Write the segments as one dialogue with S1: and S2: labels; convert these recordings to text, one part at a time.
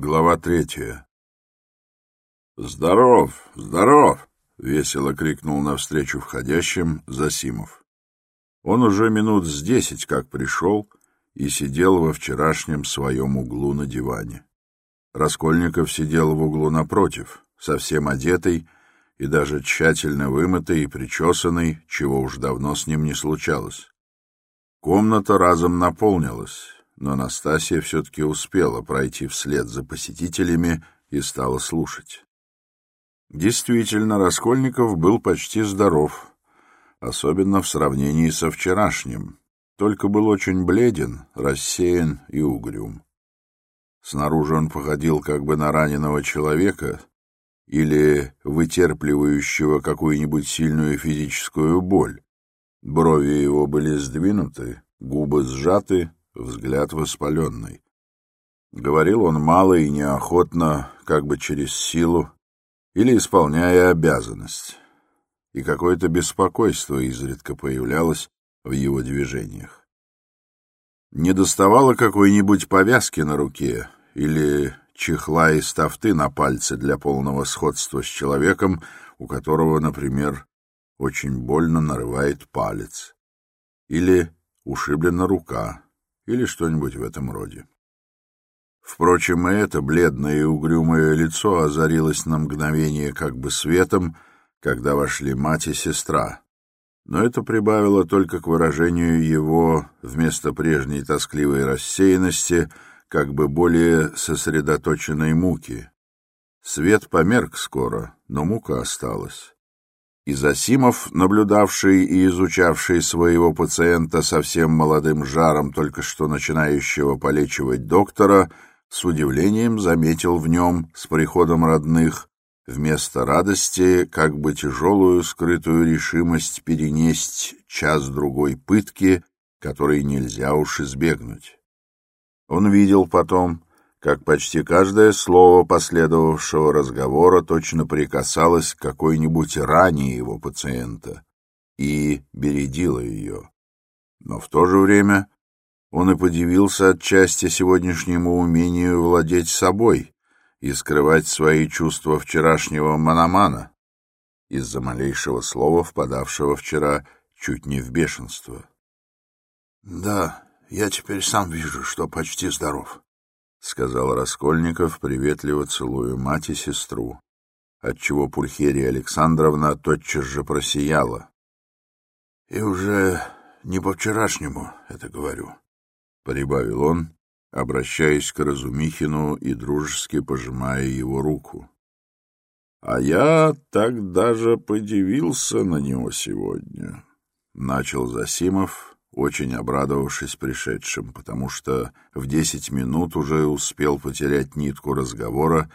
S1: Глава третья. «Здоров, здоров!» — весело крикнул навстречу входящим Засимов. Он уже минут с десять как пришел и сидел во вчерашнем своем углу на диване. Раскольников сидел в углу напротив, совсем одетый и даже тщательно вымытый и причесанный, чего уж давно с ним не случалось. Комната разом наполнилась но Настасья все-таки успела пройти вслед за посетителями и стала слушать. Действительно, Раскольников был почти здоров, особенно в сравнении со вчерашним, только был очень бледен, рассеян и угрюм. Снаружи он походил как бы на раненого человека или вытерпливающего какую-нибудь сильную физическую боль. Брови его были сдвинуты, губы сжаты, взгляд воспаленный. Говорил он мало и неохотно, как бы через силу, или исполняя обязанность, и какое-то беспокойство изредка появлялось в его движениях. Не доставало какой-нибудь повязки на руке или чехла из тафты на пальце для полного сходства с человеком, у которого, например, очень больно нарывает палец, или ушиблена рука, или что-нибудь в этом роде. Впрочем, и это бледное и угрюмое лицо озарилось на мгновение как бы светом, когда вошли мать и сестра. Но это прибавило только к выражению его, вместо прежней тоскливой рассеянности, как бы более сосредоточенной муки. Свет померк скоро, но мука осталась. И Засимов, наблюдавший и изучавший своего пациента совсем молодым жаром только что начинающего полечивать доктора, с удивлением заметил в нем с приходом родных вместо радости как бы тяжелую скрытую решимость перенесть час-другой пытки, которой нельзя уж избегнуть. Он видел потом, как почти каждое слово последовавшего разговора точно прикасалось к какой-нибудь ране его пациента и бередило ее. Но в то же время он и подивился отчасти сегодняшнему умению владеть собой и скрывать свои чувства вчерашнего мономана из-за малейшего слова, впадавшего вчера чуть не в бешенство. — Да, я теперь сам вижу, что почти здоров, — сказал Раскольников, приветливо целуя мать и сестру, отчего Пульхерия Александровна тотчас же просияла. — И уже не по-вчерашнему это говорю, — прибавил он, обращаясь к Разумихину и дружески пожимая его руку. — А я так даже подивился на него сегодня, — начал Засимов, очень обрадовавшись пришедшим, потому что в десять минут уже успел потерять нитку разговора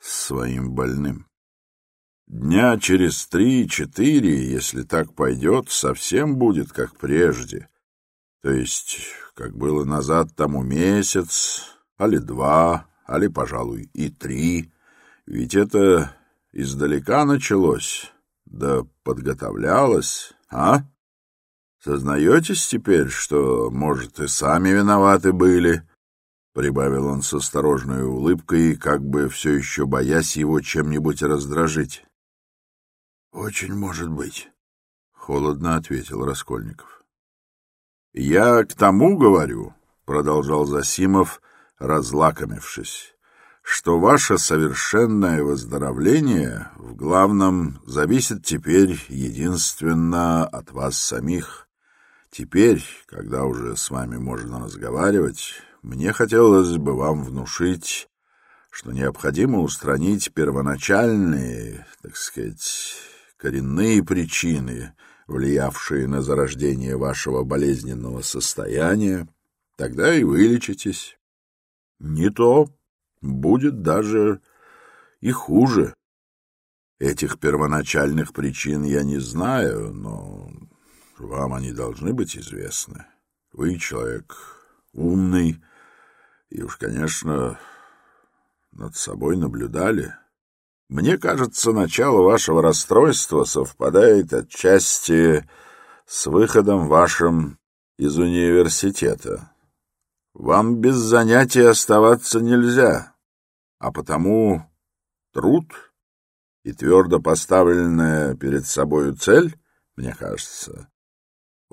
S1: с своим больным. Дня через три-четыре, если так пойдет, совсем будет как прежде. То есть, как было назад тому месяц, али два, али, пожалуй, и три. Ведь это издалека началось, да подготовлялось, а? Сознаетесь теперь, что, может, и сами виноваты были?» Прибавил он с осторожной улыбкой, как бы все еще боясь его чем-нибудь раздражить. «Очень может быть», — холодно ответил Раскольников. «Я к тому говорю», — продолжал Засимов, разлакомившись, «что ваше совершенное выздоровление в главном зависит теперь единственно от вас самих». Теперь, когда уже с вами можно разговаривать, мне хотелось бы вам внушить, что необходимо устранить первоначальные, так сказать, коренные причины, влиявшие на зарождение вашего болезненного состояния, тогда и вылечитесь. Не то будет даже и хуже. Этих первоначальных причин я не знаю, но вам они должны быть известны. Вы человек умный, и уж, конечно, над собой наблюдали. Мне кажется, начало вашего расстройства совпадает отчасти с выходом вашим из университета. Вам без занятий оставаться нельзя. а потому труд и твердо поставленная перед собою цель, мне кажется,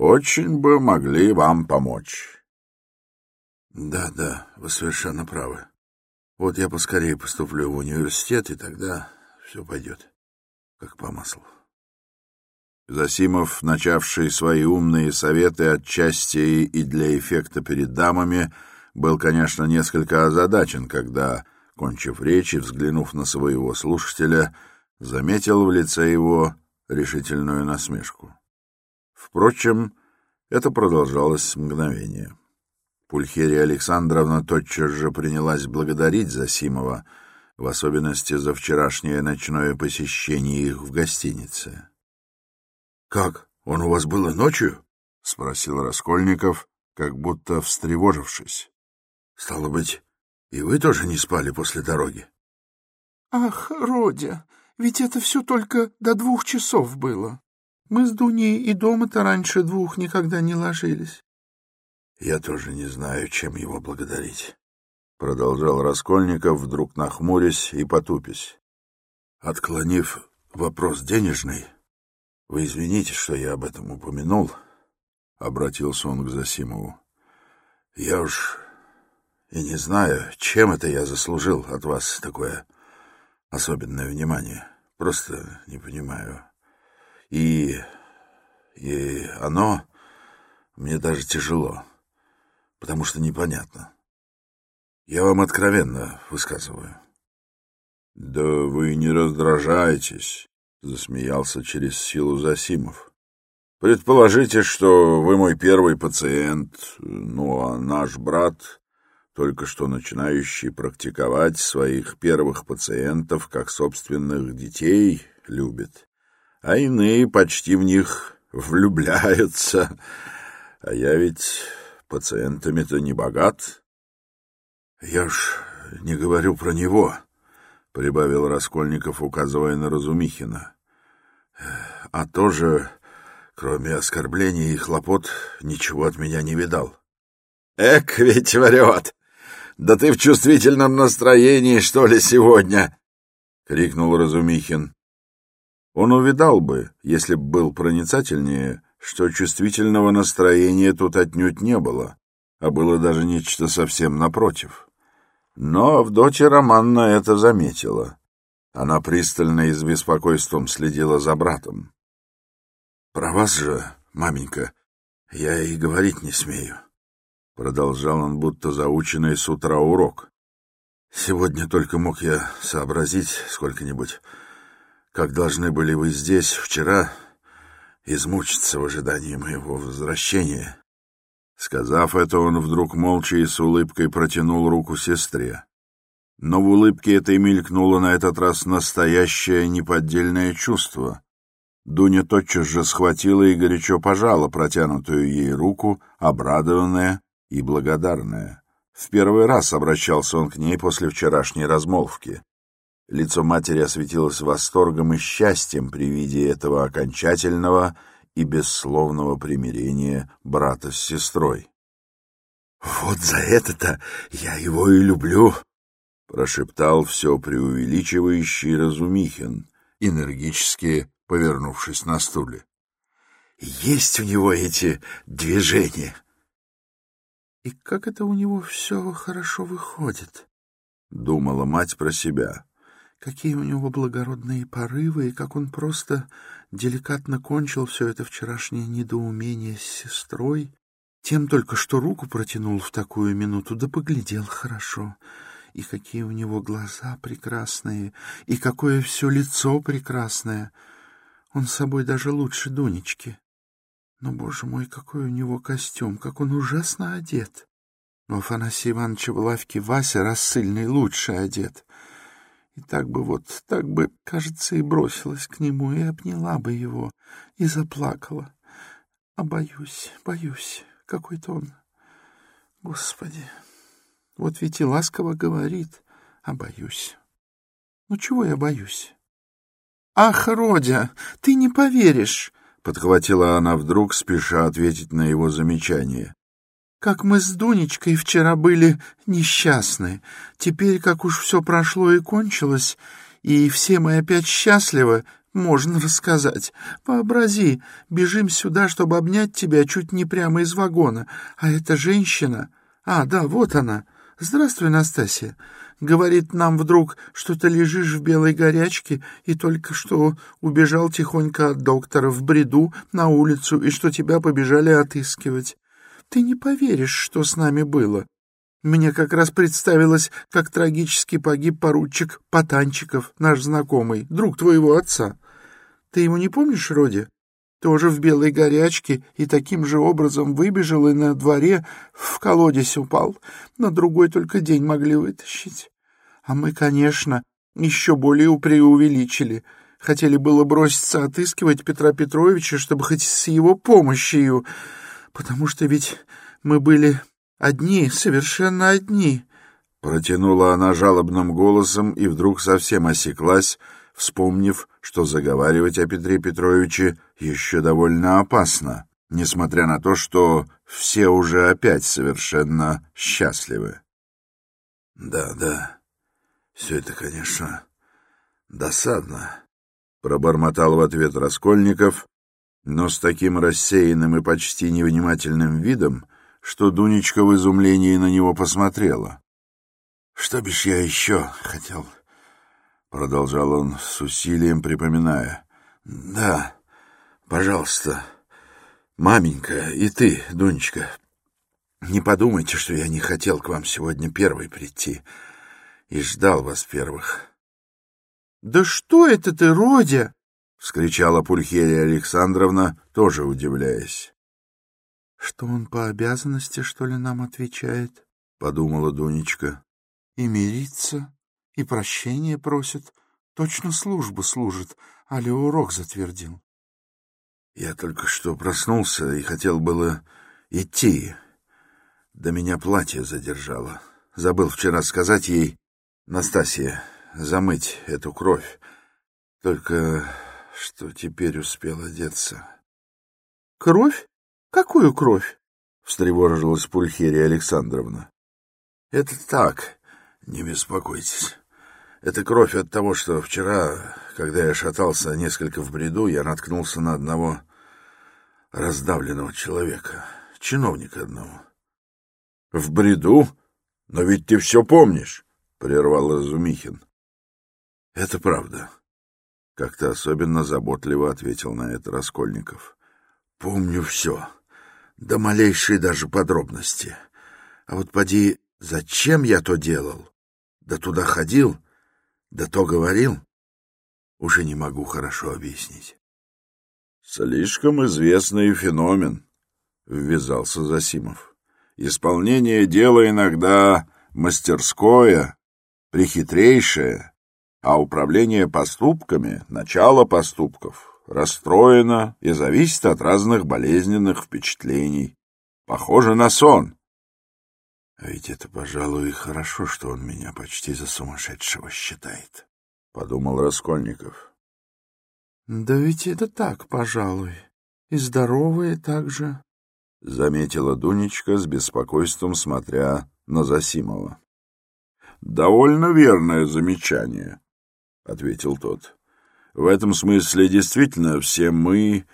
S1: очень бы могли вам помочь.
S2: Да, да, вы совершенно правы. Вот я поскорее поступлю в университет, и тогда все пойдет как по маслу.
S1: Засимов, начавший свои умные советы отчасти и для эффекта перед дамами, был, конечно, несколько озадачен, когда, кончив речь и взглянув на своего слушателя, заметил в лице его решительную насмешку. Впрочем, это продолжалось мгновение. Пульхерия Александровна тотчас же принялась благодарить Засимова, в особенности за вчерашнее ночное посещение их в гостинице.
S2: — Как, он у вас был и ночью?
S1: — спросил Раскольников, как будто встревожившись.
S2: — Стало быть, и вы тоже не спали после дороги?
S3: — Ах, Родя, ведь это все только до двух часов было. Мы с Дуней и дома-то раньше двух никогда не ложились.
S2: — Я тоже не знаю, чем его благодарить, —
S1: продолжал Раскольников, вдруг нахмурясь и потупясь.
S2: Отклонив вопрос денежный, вы извините, что я об этом упомянул, — обратился он к Засимову. — Я уж и не знаю, чем это я заслужил от вас такое особенное внимание. Просто не понимаю. И... и оно мне даже тяжело, потому что непонятно. Я вам откровенно высказываю.
S1: — Да вы не раздражайтесь, — засмеялся через силу Засимов. — Предположите, что вы мой первый пациент, ну а наш брат только что начинающий практиковать своих первых пациентов как собственных детей любит, а иные почти в них влюбляются. А я ведь пациентами-то не богат.
S2: — Я ж не говорю про него, — прибавил Раскольников, указывая на Разумихина. — А тоже, кроме оскорблений и хлопот, ничего от меня не видал.
S1: — Эк, ведь врет! Да ты в чувствительном настроении, что ли, сегодня? — крикнул Разумихин. Он увидал бы, если б был проницательнее, что чувствительного настроения тут отнюдь не было, а было даже нечто совсем напротив. Но Авдотья Романна это заметила. Она пристально и с беспокойством следила за братом.
S2: — Про вас же, маменька, я и говорить не смею. Продолжал он, будто заученный с утра урок. Сегодня только мог я сообразить сколько-нибудь, как должны были вы здесь вчера измучиться в ожидании моего возвращения.
S1: Сказав это, он вдруг молча и с улыбкой протянул руку сестре. Но в улыбке этой мелькнуло на этот раз настоящее неподдельное чувство. Дуня тотчас же схватила и горячо пожала протянутую ей руку, обрадованная и благодарная. В первый раз обращался он к ней после вчерашней размолвки. Лицо матери осветилось восторгом и счастьем при виде этого окончательного и бессловного примирения брата с сестрой.
S2: — Вот за это-то я его и люблю!
S1: — прошептал все преувеличивающий Разумихин, энергически повернувшись на стуле.
S2: — Есть у него эти движения!
S3: — и как это у него все хорошо выходит, —
S1: думала мать про себя.
S3: Какие у него благородные порывы, и как он просто деликатно кончил все это вчерашнее недоумение с сестрой, тем только что руку протянул в такую минуту, да поглядел хорошо. И какие у него глаза прекрасные, и какое все лицо прекрасное. Он с собой даже лучше Дунечки. Но, боже мой, какой у него костюм, как он ужасно одет. У Афанасия Ивановича в лавке Вася рассыльный лучше одет. И так бы вот, так бы, кажется, и бросилась к нему, и обняла бы его, и заплакала. А боюсь, боюсь, какой-то он... Господи, вот ведь и ласково говорит, а боюсь. Ну, чего я боюсь? Ах, Родя, ты не поверишь! — подхватила она вдруг, спеша ответить на его замечание. Как мы с Дунечкой вчера были несчастны. Теперь, как уж все прошло и кончилось, и все мы опять счастливы, можно рассказать. Вообрази, бежим сюда, чтобы обнять тебя чуть не прямо из вагона, а эта женщина... А, да, вот она. Здравствуй, Настасья. Говорит нам вдруг, что ты лежишь в белой горячке и только что убежал тихонько от доктора в бреду на улицу и что тебя побежали отыскивать. Ты не поверишь, что с нами было. Мне как раз представилось, как трагически погиб поручик Потанчиков, наш знакомый, друг твоего отца. Ты его не помнишь, Роди? Тоже в белой горячке и таким же образом выбежал и на дворе в колодец упал. На другой только день могли вытащить. А мы, конечно, еще более преувеличили. Хотели было броситься отыскивать Петра Петровича, чтобы хоть с его помощью, потому что ведь мы были Одни, совершенно одни.
S1: Протянула она жалобным голосом и вдруг совсем осеклась, вспомнив, что заговаривать о Петре Петровиче еще довольно опасно, несмотря на то, что все уже опять совершенно счастливы.
S2: Да, да, все это, конечно, досадно, —
S1: пробормотал в ответ Раскольников, но с таким рассеянным и почти невнимательным видом, что Дунечка в изумлении на него посмотрела.
S2: — Что бишь я еще хотел? — продолжал он с усилием, припоминая. — Да, пожалуйста, маменька и ты, Дунечка, не подумайте, что я не хотел к вам сегодня первый прийти и ждал вас первых.
S3: — Да что это ты, Родя?
S1: — вскричала Пульхерия Александровна, тоже удивляясь.
S3: Что он по обязанности, что ли, нам отвечает?
S1: — подумала Дунечка.
S3: — И мирится, и прощение просит. Точно службу служит, али урок затвердил.
S2: Я только что проснулся и хотел было идти. Да меня платье задержало. Забыл вчера сказать ей, Настасья, замыть эту кровь. Только что теперь успел одеться.
S3: — Кровь? Какую кровь?
S1: — встревожилась Пульхерия Александровна.
S2: — Это так, не беспокойтесь. Это кровь от того, что вчера, когда я шатался несколько в бреду, я наткнулся на одного раздавленного человека, чиновника одного.
S1: — В бреду? Но ведь ты все помнишь, — прервал Разумихин.
S2: — Это правда, — как-то особенно заботливо ответил на это Раскольников. — Помню все. — до малейшей даже подробности. А вот поди, зачем я то делал? Да туда ходил, да то говорил? Уже не могу хорошо объяснить.
S1: Слишком известный феномен, — ввязался Засимов. Исполнение дела иногда мастерское, прихитрейшее, а управление поступками — начало поступков — расстроена и зависит от разных болезненных впечатлений. Похоже на сон.
S2: А ведь это, пожалуй, и хорошо, что он меня почти за сумасшедшего считает, — подумал Раскольников.
S3: — Да ведь это так, пожалуй. И здоровые также, —
S1: заметила Дунечка с беспокойством, смотря на Засимова. — Довольно верное замечание, — ответил тот. В этом смысле действительно все мы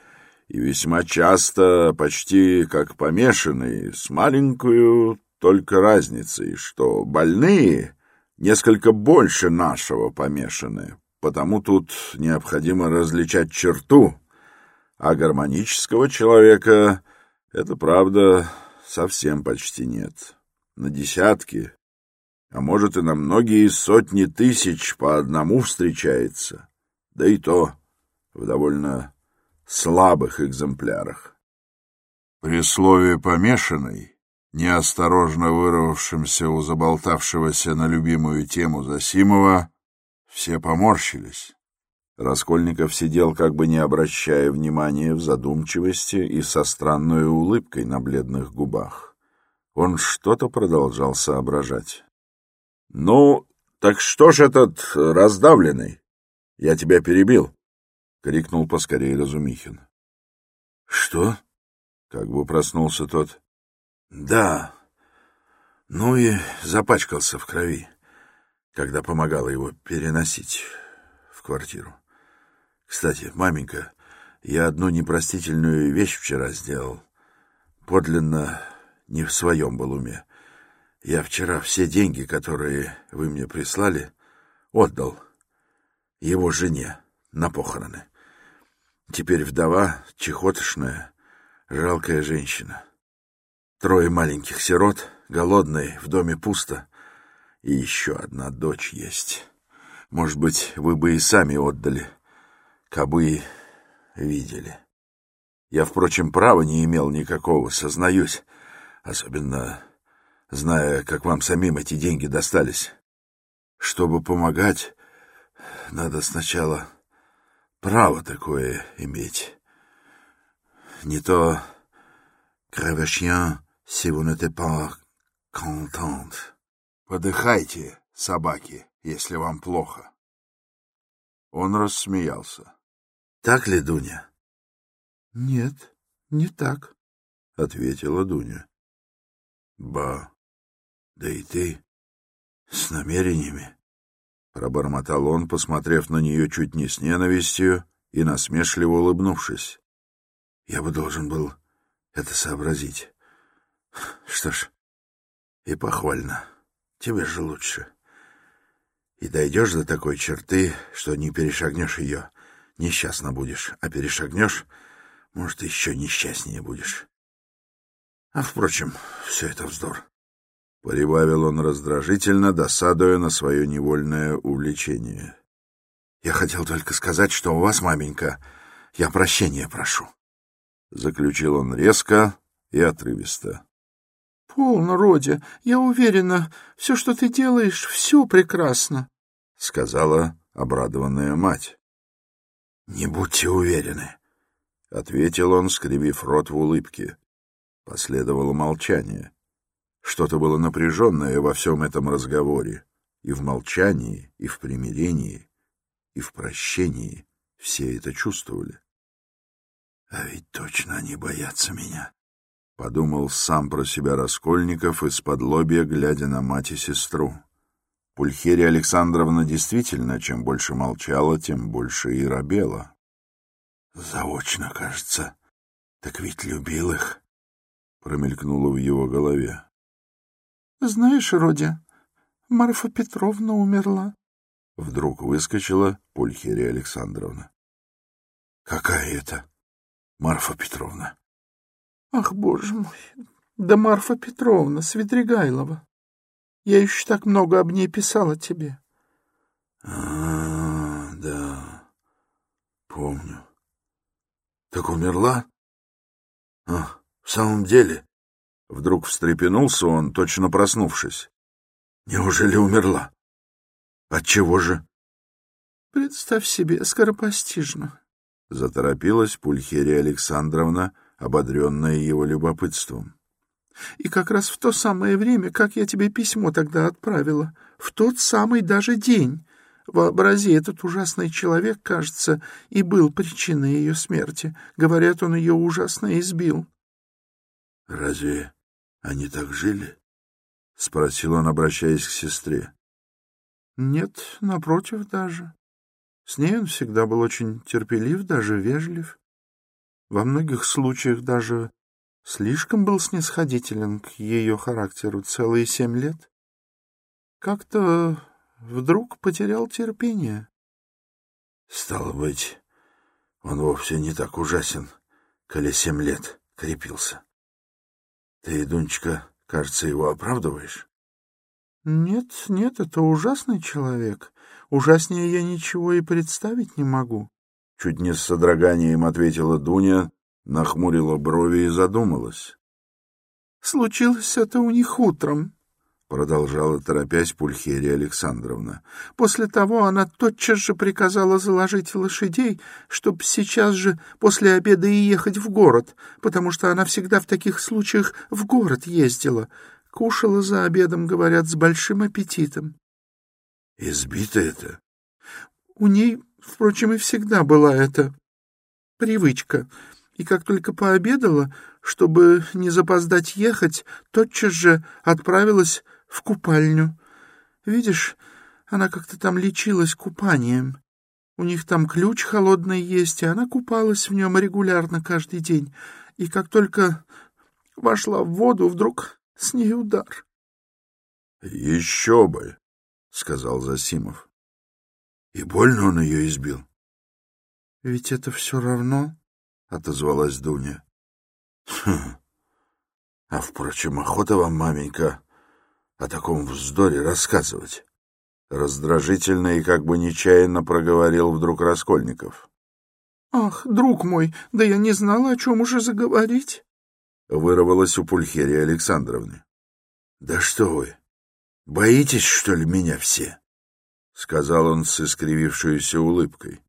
S1: и весьма часто почти как помешанные, с маленькую только разницей, что больные несколько больше нашего помешаны, потому тут необходимо различать черту, а гармонического человека, это правда, совсем почти нет. На десятки, а может и на многие сотни тысяч по одному встречается да и то в довольно слабых экземплярах. При слове «помешанный», неосторожно вырвавшимся у заболтавшегося на любимую тему Засимова, все поморщились. Раскольников сидел, как бы не обращая внимания в задумчивости и со странной улыбкой на бледных губах. Он что-то продолжал соображать. — Ну, так что ж этот раздавленный? Я тебя перебил, — крикнул поскорее Разумихин.
S2: — Что?
S1: — как бы проснулся тот.
S2: Да. Ну и запачкался в крови, когда помогала его переносить в квартиру. Кстати, маменька, я одну непростительную вещь вчера сделал. Подлинно не в своем был уме. Я вчера все деньги, которые вы мне прислали, отдал его жене на похороны. Теперь вдова, чехотошная, жалкая женщина. Трое маленьких сирот, голодные, в доме пусто. И еще одна дочь есть. Может быть, вы бы и сами отдали, кабы видели. Я, впрочем, права не имел никакого, сознаюсь, особенно зная, как вам самим эти деньги достались. Чтобы помогать, надо сначала право такое иметь. Не то «Кревешьян, si vous n'êtes pas contente».
S1: Подыхайте, собаки, если вам плохо. Он рассмеялся.
S2: — Так ли, Дуня?
S3: — Нет, не так, —
S2: ответила Дуня. — Ба, да и ты с намерениями? — пробормотал он, посмотрев на нее чуть не с ненавистью и насмешливо улыбнувшись. — Я бы должен был это сообразить. Что ж, и похвально. Тебе же лучше. И дойдешь до такой черты, что не перешагнешь ее, несчастно будешь, а перешагнешь, может, еще несчастнее будешь. А, впрочем, все это вздор. Прибавил он раздражительно, досадуя на свое невольное увлечение. Я хотел только сказать, что у вас, маменька, я прощения прошу. Заключил он резко и отрывисто.
S3: — Полно, Родя, я уверена, все, что ты делаешь, все прекрасно, —
S2: сказала обрадованная мать. — Не будьте уверены, — ответил он, скривив рот в улыбке. Последовало молчание. Что-то было напряженное во всем этом разговоре, и в молчании, и в примирении, и в прощении все это чувствовали. А ведь точно они боятся меня, — подумал сам про себя Раскольников из-под лобья, глядя на мать и сестру. Пульхерия Александровна действительно, чем больше молчала, тем больше и робела. Заочно, кажется. Так ведь любил их, — промелькнуло в его голове.
S3: — Знаешь, Родя, Марфа Петровна умерла.
S2: Вдруг выскочила Пульхерия Александровна. — Какая это? Марфа Петровна.
S3: — Ах, боже мой! Да Марфа Петровна, Свидригайлова. Я еще так много об ней писала тебе.
S2: — А, да, помню. Так умерла? А, в самом деле? Вдруг встрепенулся он, точно проснувшись. Неужели умерла? Отчего же?
S3: Представь себе, скоропостижно.
S2: — заторопилась Пульхерия Александровна, ободренная его любопытством.
S3: — И как раз в то самое время, как я тебе письмо тогда отправила, в тот самый даже день. Вообрази, этот ужасный человек, кажется, и был причиной ее смерти. Говорят, он ее ужасно избил.
S2: — Разве они так жили? — спросил он, обращаясь к сестре.
S3: — Нет, напротив даже. С ней он всегда был очень терпелив, даже вежлив. Во многих случаях даже слишком был снисходителен к ее характеру целые семь лет. Как-то вдруг потерял терпение.
S2: Стало быть, он вовсе не так ужасен, коли семь лет крепился. Ты, Дунечка, кажется, его оправдываешь?
S3: Нет, нет, это ужасный человек. Ужаснее я ничего и представить не могу.
S2: Чуть не с содроганием ответила Дуня, нахмурила брови и задумалась.
S3: Случилось это у них утром, — продолжала,
S2: торопясь, Пульхерия Александровна.
S3: После того она тотчас же приказала заложить лошадей, чтоб сейчас же после обеда и ехать в город, потому что она всегда в таких случаях в город ездила. Кушала за обедом, говорят, с большим аппетитом.
S2: Избита это?
S3: У ней, впрочем, и всегда была эта привычка. и как только пообедала, чтобы не запоздать ехать, тотчас же отправилась в купальню. Видишь, она как-то там лечилась купанием. У них там ключ холодный есть, и она купалась в нем регулярно каждый день. И как только вошла в воду, вдруг с ней удар.
S1: — Еще бы, — сказал Засимов.
S2: — И больно он ее избил.
S3: — Ведь это все равно, —
S2: отозвалась Дуня. Хм. А, впрочем, охота вам, маменька, о таком вздоре рассказывать. Раздражительно и как бы нечаянно проговорил вдруг Раскольников.
S3: — Ах, друг мой, да я не знала, о чем уже заговорить.
S2: Вырвалась у Пульхерии Александровны. — Да что вы, боитесь, что ли, меня все? — сказал он с искривившейся улыбкой.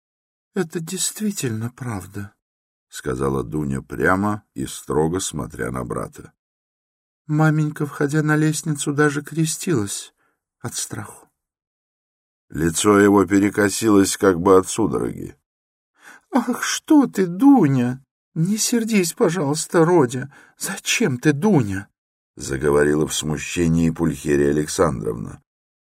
S3: — Это действительно правда, —
S1: сказала Дуня прямо и строго смотря на брата.
S3: Маменька, входя на лестницу, даже крестилась от страху.
S1: Лицо его перекосилось как бы от судороги.
S3: — Ах, что ты, Дуня! Не сердись, пожалуйста, Родя. Зачем ты, Дуня?
S2: — заговорила в смущении Пульхерия Александровна.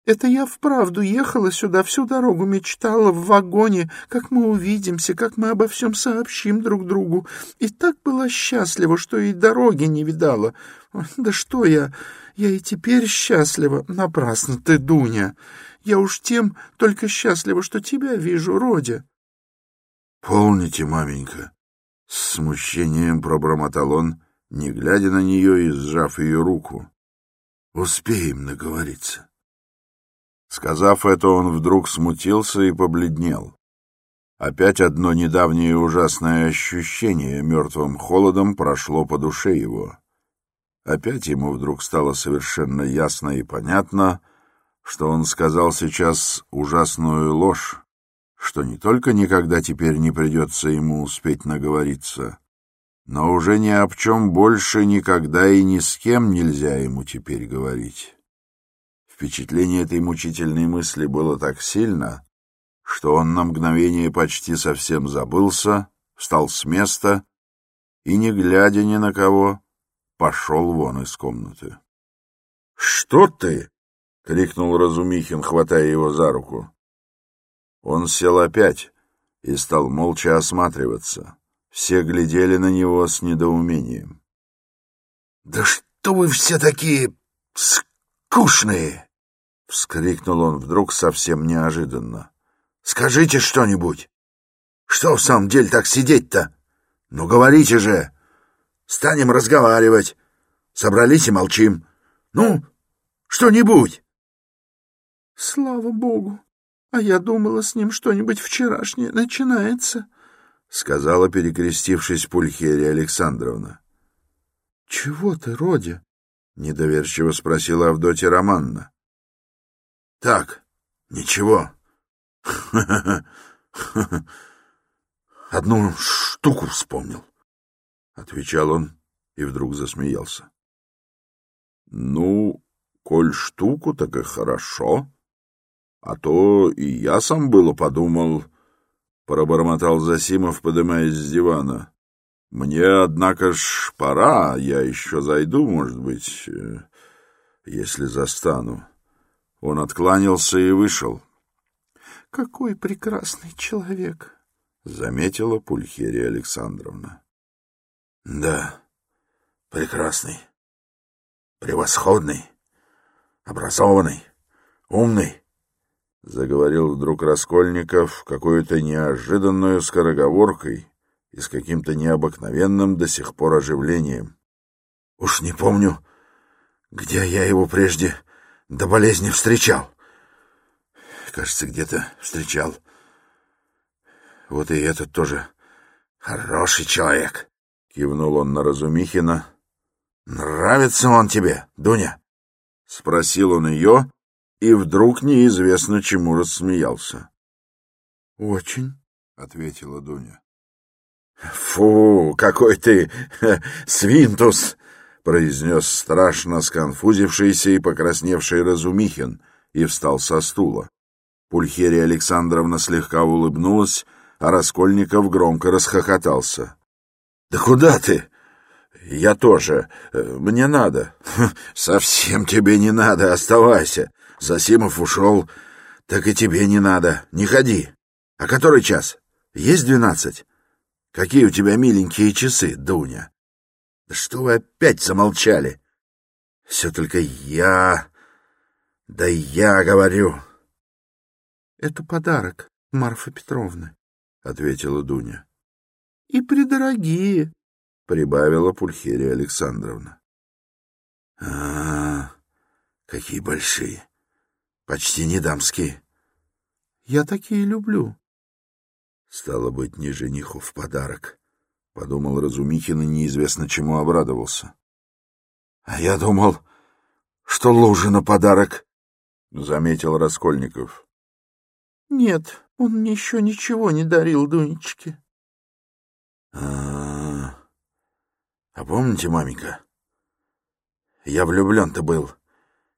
S3: Это я вправду ехала сюда, всю дорогу мечтала в вагоне, как мы увидимся, как мы обо всем сообщим друг другу. И так была счастлива, что и дороги не видала. Да что я, я и теперь счастлива. Напрасно ты, Дуня. Я уж тем только счастлива, что тебя вижу, Родя.
S2: — Полните, маменька. С смущением пробормотал он, не глядя на нее и сжав ее руку. — Успеем наговориться.
S1: Сказав это, он вдруг смутился и побледнел. Опять одно недавнее ужасное ощущение мертвым холодом прошло по душе его. Опять ему вдруг стало совершенно ясно и понятно, что он сказал сейчас ужасную ложь, что не только никогда теперь не придется ему успеть наговориться, но уже ни об чем больше никогда и ни с кем нельзя ему теперь говорить. Впечатление этой мучительной мысли было так сильно, что он на мгновение почти совсем забылся, встал с места и, не глядя ни на кого, пошел вон из комнаты. — Что ты? — крикнул Разумихин, хватая его за руку. Он сел опять и стал молча осматриваться. Все глядели на него с недоумением.
S2: — Да что вы все такие скучные! — вскрикнул он вдруг совсем неожиданно. — Скажите что-нибудь. Что в самом деле так сидеть-то? Ну, говорите же. Станем разговаривать. Собрались и молчим. Ну, что-нибудь.
S3: — Слава богу! А я думала, с ним что-нибудь вчерашнее начинается, — сказала, перекрестившись Пульхерия Александровна. — Чего ты, Родя? — недоверчиво спросила Авдотья Романна.
S2: Так, ничего. Одну штуку вспомнил, — отвечал он и вдруг засмеялся.
S1: — Ну, коль штуку, так и хорошо. А то и я сам было подумал, — пробормотал Засимов, подымаясь с дивана. — Мне, однако ж, пора, я еще зайду, может быть, э, если застану. Он откланялся и вышел.
S3: — Какой прекрасный человек!
S1: — заметила Пульхерия Александровна.
S2: — Да, прекрасный, превосходный, образованный, умный, — заговорил вдруг Раскольников какой-то неожиданной скороговоркой и с каким-то необыкновенным до сих пор оживлением. — Уж не помню, где я его прежде до болезни встречал. Кажется, где-то встречал. Вот и этот тоже хороший человек, — кивнул он на Разумихина. — Нравится он тебе, Дуня? — спросил он ее, и вдруг неизвестно чему рассмеялся.
S3: — Очень, —
S1: ответила Дуня.
S2: — Фу, какой ты свинтус! — произнес страшно сконфузившийся и покрасневший Разумихин и встал со стула. Пульхерия Александровна слегка улыбнулась, а Раскольников громко расхохотался. — Да куда ты? — Я тоже. Мне надо. — Совсем тебе не надо, оставайся. Засимов ушел, так и тебе не надо. Не ходи. А который час? Есть двенадцать? Какие у тебя миленькие часы, Дуня? Да что вы опять замолчали? Все только я... Да я говорю.
S3: — Это подарок Марфа Петровна, — ответила Дуня.
S2: — И придорогие, — прибавила Пульхерия Александровна. — А, какие большие. Почти не дамские.
S3: — Я такие люблю.
S2: Стало быть, не жениху в подарок, — подумал Разумихин и неизвестно чему обрадовался. — А я думал, что Лужина подарок, — заметил Раскольников.
S3: — Нет, он мне еще ничего не дарил, Дунечке.
S2: А, -а, -а. а помните, маменька, я влюблен-то был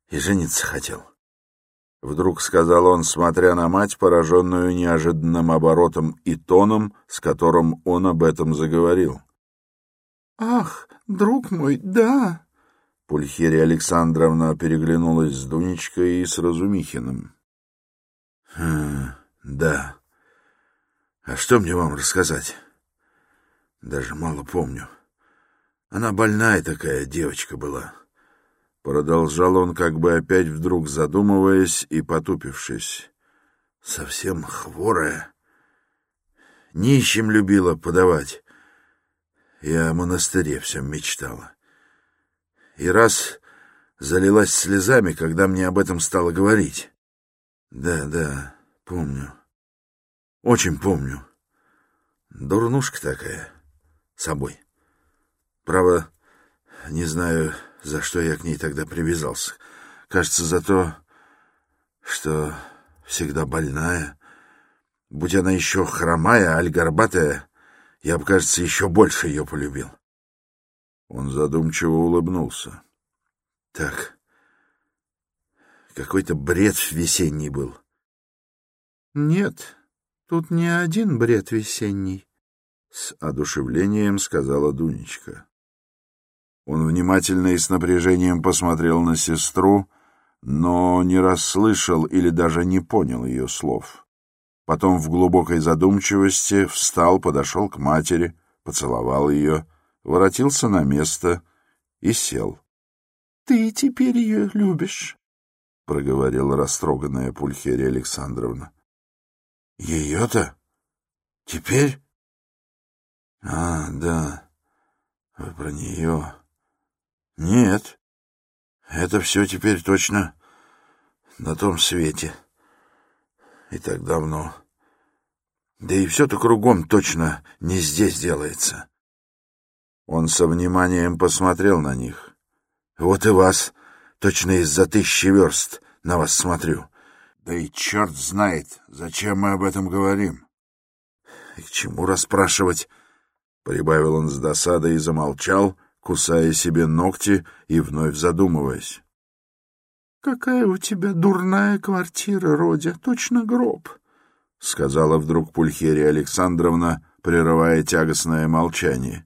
S2: и жениться хотел. Вдруг сказал он, смотря на мать, пораженную неожиданным оборотом и тоном, с которым он об этом заговорил.
S3: — Ах, друг мой, да!
S2: Пульхерия Александровна переглянулась с Дунечкой и с Разумихиным. «Хм, — Да. А что мне вам рассказать? Даже мало помню. Она больная такая девочка была. Продолжал он, как бы опять вдруг задумываясь и потупившись. Совсем хворая. Нищим любила подавать. Я о монастыре всем мечтала и раз залилась слезами, когда мне об этом стало говорить. Да, да, помню. Очень помню. Дурнушка такая. Собой. Право, не знаю, за что я к ней тогда привязался. Кажется, за то, что всегда больная. Будь она еще хромая, аль горбатая, я бы, кажется, еще больше ее полюбил. Он задумчиво улыбнулся. Так, какой-то бред весенний был.
S3: Нет, тут не один бред весенний,
S2: с одушевлением сказала Дунечка. Он внимательно и с напряжением посмотрел на сестру, но не расслышал или даже не понял ее слов. Потом в глубокой задумчивости встал, подошел к матери, поцеловал ее воротился на место и сел.
S3: — Ты теперь ее любишь?
S2: — проговорила растроганная Пульхерия Александровна. — Ее-то? Теперь? — А, да, вы про нее. — Нет, это все теперь точно на том свете. И так давно. Да и все-то кругом точно не здесь делается. Он со вниманием посмотрел на них. «Вот и вас, точно из-за тысячи верст, на вас смотрю. Да и черт знает, зачем мы об этом говорим. И к чему расспрашивать?» Прибавил он с досадой и замолчал, кусая себе ногти и вновь задумываясь.
S3: «Какая у тебя дурная квартира, Родя, точно гроб», — сказала вдруг Пульхерия Александровна, прерывая тягостное молчание.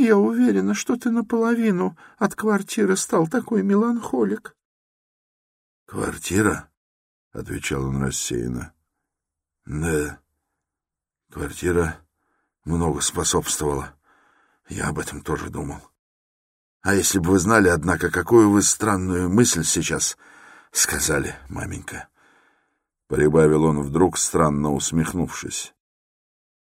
S3: Я уверена, что ты наполовину от квартиры стал такой меланхолик.
S2: — Квартира? — отвечал он рассеянно. — Да, квартира много способствовала. Я об этом тоже думал. А если бы вы знали, однако, какую вы странную мысль сейчас сказали, маменька? Прибавил он вдруг, странно усмехнувшись.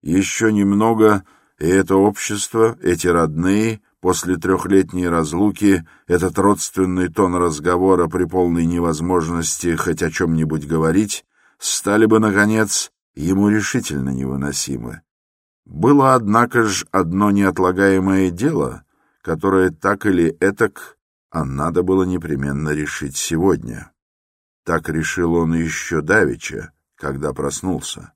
S2: Еще немного и это общество, эти родные, после трехлетней разлуки, этот родственный тон разговора при полной невозможности хоть о чем-нибудь говорить, стали бы, наконец, ему решительно невыносимы. Было, однако ж, одно неотлагаемое дело, которое так или этак, а надо было непременно решить сегодня. Так решил он еще давеча, когда проснулся.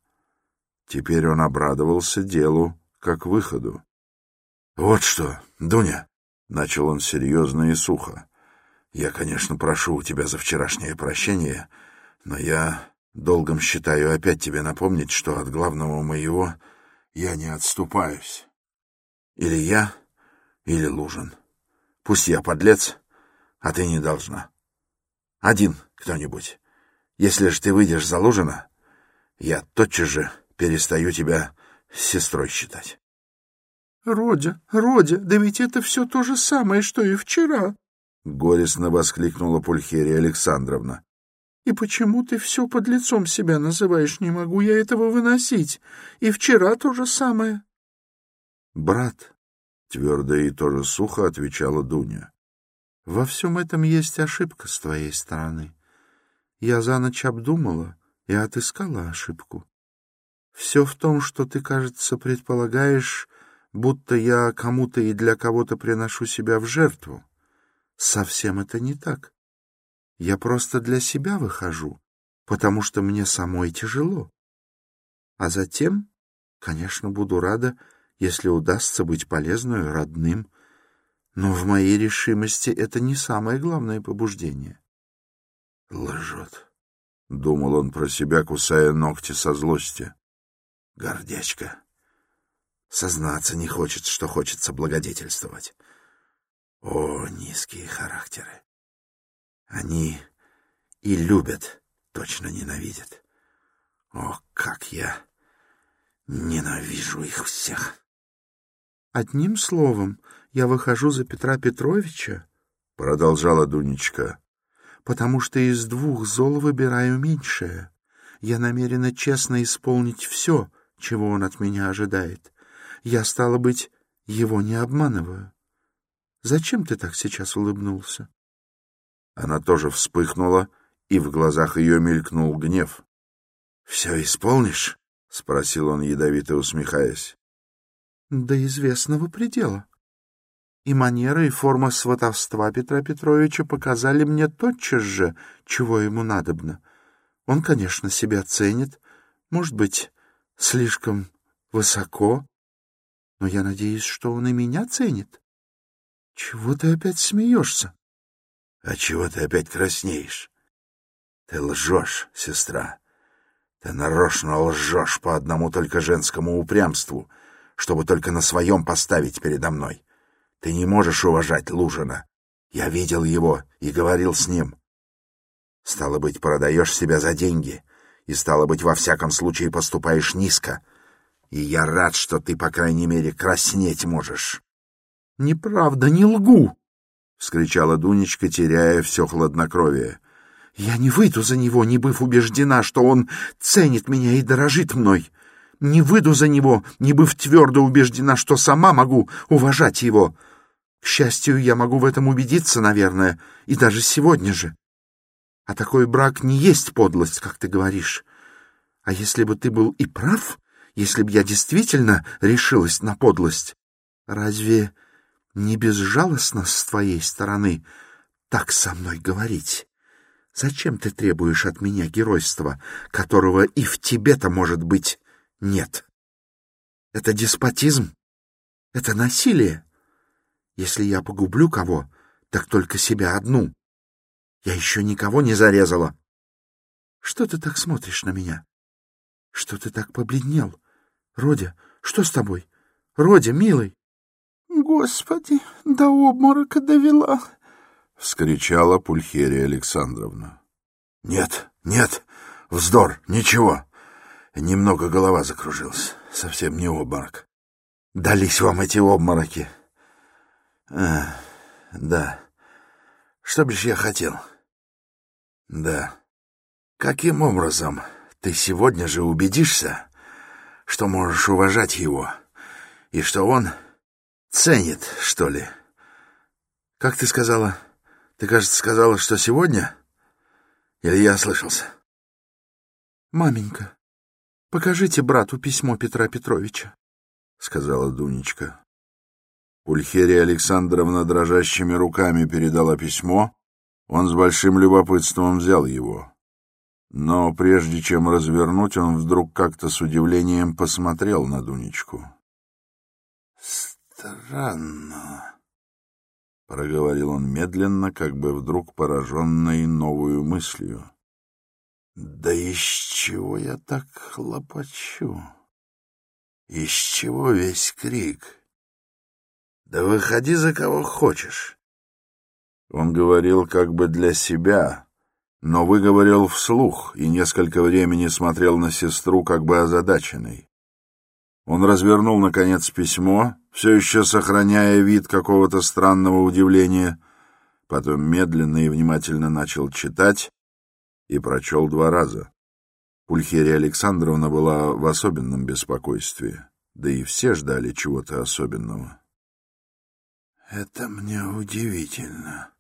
S2: Теперь он обрадовался делу как выходу. — Вот что, Дуня, — начал он серьезно и сухо, — я, конечно, прошу у тебя за вчерашнее прощение, но я долгом считаю опять тебе напомнить, что от главного моего я не отступаюсь. Или я, или Лужин. Пусть я подлец, а ты не должна. Один кто-нибудь. Если же ты выйдешь за Лужина, я тотчас же перестаю тебя сестрой считать.
S3: — Родя, Родя, да ведь это все то же самое, что и вчера!
S2: — горестно воскликнула Пульхерия Александровна.
S3: — И почему ты все под лицом себя называешь? Не могу я этого выносить. И вчера то же самое.
S1: — Брат, — твердо и тоже сухо отвечала Дуня, — во всем этом есть ошибка с твоей стороны. Я за ночь обдумала и отыскала ошибку. Все в том, что ты, кажется, предполагаешь, будто я кому-то и для кого-то приношу себя в жертву. Совсем это не так. Я просто для себя выхожу, потому что мне самой тяжело. А затем, конечно, буду рада, если удастся быть полезной родным, но в моей решимости это не самое главное побуждение.
S2: Лжет, — думал он про себя, кусая ногти со злости. Гордячка. Сознаться не хочет, что хочется благодетельствовать. О, низкие характеры! Они и любят, точно ненавидят. О, как я ненавижу их всех!
S3: Одним словом, я выхожу за Петра Петровича, — продолжала Дунечка, — потому что из двух зол выбираю меньшее. Я намерена честно исполнить все, чего он от меня ожидает. Я, стало быть, его не обманываю. Зачем ты так сейчас улыбнулся?
S1: Она тоже вспыхнула, и в глазах ее мелькнул гнев.
S2: — Все исполнишь? — спросил он, ядовито усмехаясь.
S3: — До известного предела. И манера, и форма сватовства Петра Петровича показали мне тотчас же, чего ему надобно. Он, конечно, себя ценит, может быть, слишком высоко, но я надеюсь, что он и меня ценит. Чего ты опять смеешься?
S2: А чего ты опять краснеешь? Ты лжешь, сестра. Ты нарочно лжешь по одному только женскому упрямству, чтобы только на своем поставить передо мной. Ты не можешь уважать Лужина. Я видел его и говорил с ним. Стало быть, продаешь себя за деньги — и, стало быть, во всяком случае поступаешь низко. И я рад, что ты, по крайней мере, краснеть можешь.
S3: — Неправда, не лгу!
S1: — вскричала Дунечка, теряя все хладнокровие.
S3: — Я не выйду за него, не быв убеждена, что он ценит меня и дорожит мной. Не выйду за него, не быв твердо убеждена, что сама могу уважать его. К счастью, я могу в этом убедиться, наверное, и даже сегодня же. А такой брак не есть подлость, как ты говоришь. А если бы ты был и прав, если бы я действительно решилась на подлость, разве не безжалостно с твоей стороны так со мной говорить? Зачем ты требуешь от меня геройства, которого и в тебе-то, может быть, нет? Это деспотизм, это насилие. Если я погублю кого, так только себя одну. Я еще никого не зарезала. Что ты так смотришь на меня? Что ты так побледнел? Родя, что с тобой? Родя, милый.
S4: Господи, до обморока довела.
S1: — вскричала Пульхерия Александровна.
S2: — Нет, нет, вздор, ничего. Немного голова закружилась, совсем не обморок. Дались вам эти обмороки. А, да, что бишь я хотел? Да. Каким образом ты сегодня же убедишься, что можешь уважать его, и что он ценит, что ли? Как ты сказала? Ты, кажется, сказала, что сегодня? Или я ослышался?
S3: Маменька, покажите брату письмо Петра Петровича, — сказала Дунечка.
S1: Пульхерия Александровна дрожащими руками передала письмо, он с большим любопытством взял его. Но прежде чем развернуть, он вдруг как-то с удивлением посмотрел на Дунечку.
S2: «Странно», —
S1: проговорил он медленно, как бы вдруг пораженный новую мыслью.
S2: «Да из чего я так хлопочу? Из чего весь крик?» Да выходи за кого хочешь. Он говорил как бы для себя, но выговорил вслух и несколько времени смотрел на сестру как бы озадаченный. Он развернул, наконец, письмо, все еще сохраняя вид какого-то странного удивления, потом медленно и внимательно начал читать и прочел два раза. Пульхерия Александровна была в особенном беспокойстве, да и все ждали чего-то особенного. — Это мне удивительно,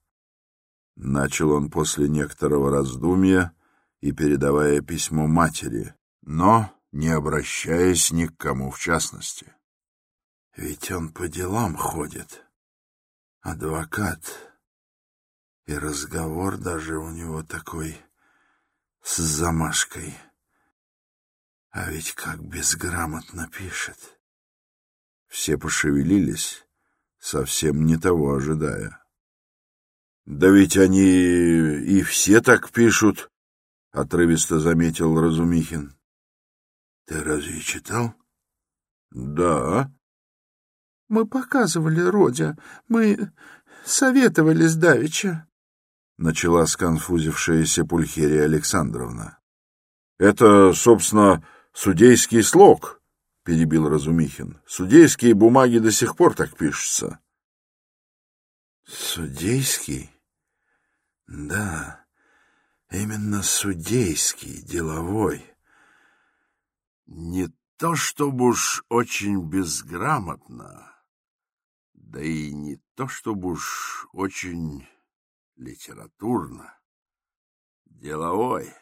S2: — начал он после некоторого раздумья и передавая письмо матери, но не обращаясь ни к кому в частности. Ведь он по делам ходит, адвокат, и разговор даже у него такой с замашкой. А ведь как безграмотно пишет. Все пошевелились, совсем не того ожидая. «Да ведь они и все так пишут», — отрывисто заметил Разумихин. «Ты разве читал?» «Да».
S4: «Мы показывали, Родя, мы советовались давеча», —
S2: начала сконфузившаяся Пульхерия Александровна. «Это, собственно, судейский слог», — перебил Разумихин. «Судейские бумаги до сих пор так пишутся». «Судейский? Да, именно судейский, деловой. Не то чтобы уж очень безграмотно, да и не то чтобы уж очень литературно, деловой.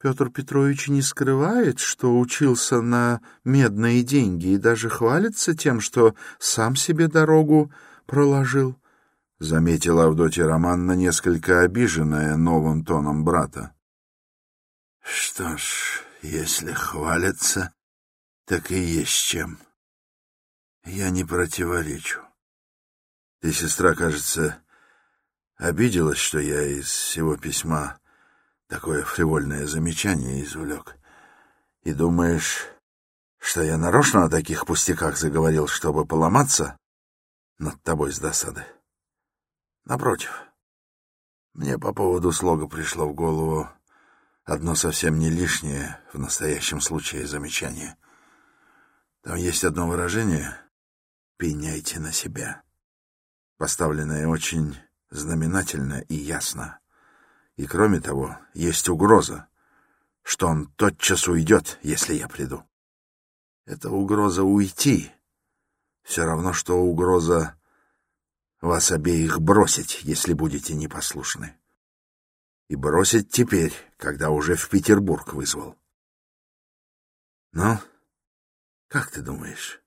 S3: Петр Петрович не скрывает, что учился на медные деньги и даже хвалится тем, что сам себе дорогу проложил, — заметила Авдотья Романна, несколько обиженная новым тоном брата.
S2: — Что ж, если хвалится, так и есть чем. Я не противоречу. Ты, сестра, кажется, обиделась, что я из всего письма такое фривольное замечание извлек. И думаешь, что я нарочно о таких пустяках заговорил, чтобы поломаться над тобой с досады? Напротив, мне по поводу слога пришло в голову одно совсем не лишнее в настоящем случае замечание. Там есть одно выражение «пеняйте на себя», поставленное очень знаменательно и ясно. И кроме того, есть угроза, что он тотчас уйдет, если я приду. Это угроза уйти. Все равно, что угроза вас обеих бросить, если будете непослушны. И бросить теперь, когда уже в Петербург вызвал. Ну, как ты думаешь,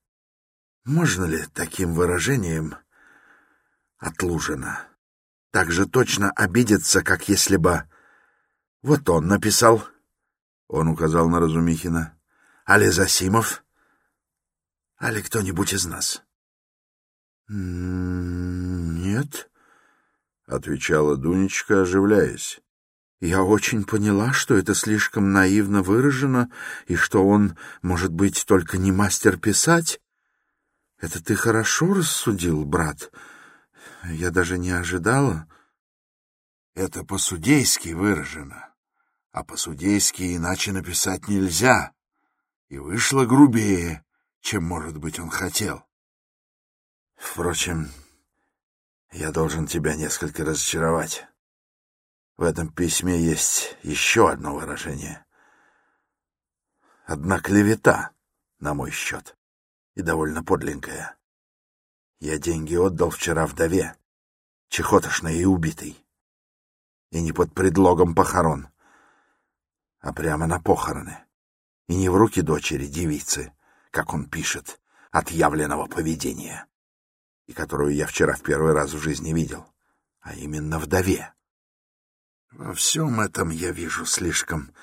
S2: можно ли таким выражением от Лужина так же точно обидеться, как если бы... Вот он написал, он указал на Разумихина, али Засимов, али кто-нибудь из нас.
S3: «Нет», — отвечала Дунечка, оживляясь. «Я очень поняла, что это слишком наивно выражено, и что он, может быть, только не мастер писать. Это ты хорошо рассудил, брат. Я даже не ожидала.
S2: Это по-судейски выражено, а по-судейски иначе написать нельзя. И вышло грубее, чем, может быть, он хотел. Впрочем, я должен тебя несколько разочаровать. В этом письме есть еще одно выражение. Одна клевета на мой счет, и довольно подленькая. Я деньги отдал вчера вдове, чехотошной и убитой. И не под предлогом похорон, а прямо на похороны. И не в руки дочери девицы, как он пишет, отъявленного поведения, и которую я вчера в первый раз в жизни видел, а именно вдове. Во всем этом я вижу слишком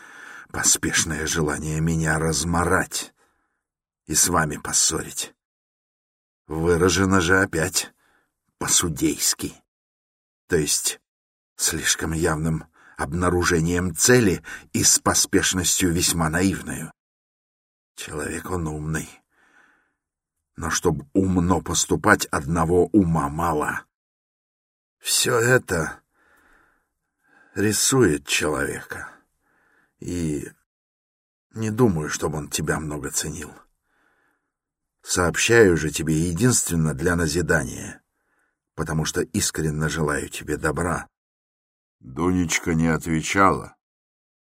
S2: поспешное желание меня разморать и с вами поссорить. Выражено же опять по-судейски, то есть слишком явным обнаружением цели и с поспешностью весьма наивную. Человек он умный. но чтобы умно поступать, одного ума мало. Все это рисует человека. И не думаю, чтобы он тебя много ценил. Сообщаю же тебе единственно для назидания, потому что искренне желаю тебе добра.
S1: Дунечка не отвечала.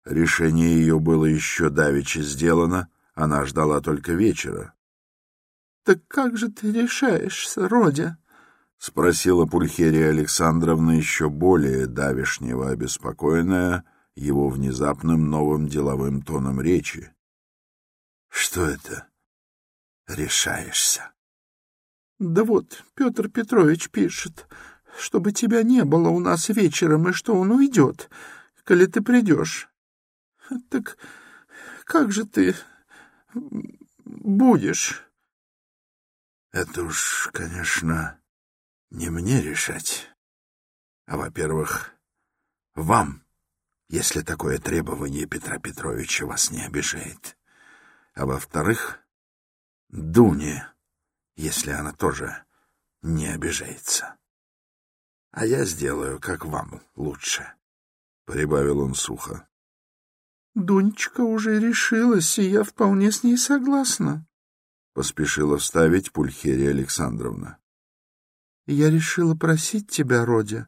S1: Решение ее было еще давеча сделано, она ждала только вечера.
S4: — Так как же ты решаешься, Родя?
S1: — спросила Пульхерия Александровна еще более давешнего обеспокоенная его внезапным новым деловым тоном речи.
S2: — Что это? Решаешься?
S4: — Да вот, Петр Петрович пишет, чтобы тебя не было у нас вечером, и что он уйдет, коли ты придешь. Так как же ты будешь?
S2: Это уж, конечно, не мне решать. А, во-первых, вам, если такое требование Петра Петровича вас не обижает. А во-вторых, Дуне, если она тоже не обижается. А я сделаю, как вам лучше, — прибавил он сухо.
S4: Дунечка уже решилась, и я вполне с ней согласна, —
S1: поспешила вставить Пульхерия Александровна.
S4: — Я решила просить тебя, Родя,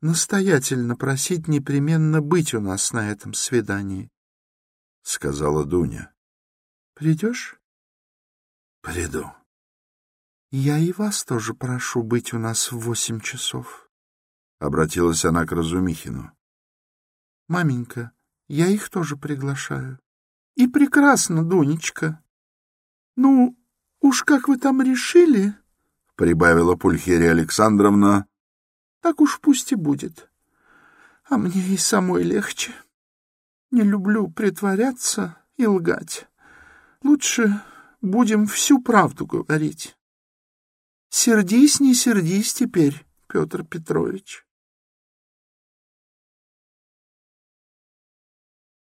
S4: настоятельно просить непременно быть у нас на этом свидании, —
S1: сказала Дуня.
S4: — Придешь?
S2: — Приду.
S4: — Я и вас тоже прошу быть у нас в восемь часов.
S1: Обратилась она к Разумихину.
S4: — Маменька, я их тоже приглашаю. И прекрасно, Дунечка. Ну, уж как вы там решили, —
S1: прибавила Пульхерия Александровна, —
S4: так уж пусть и будет. А мне и самой легче. Не люблю притворяться и лгать. Лучше будем всю правду говорить. Сердись, не сердись теперь, Петр Петрович.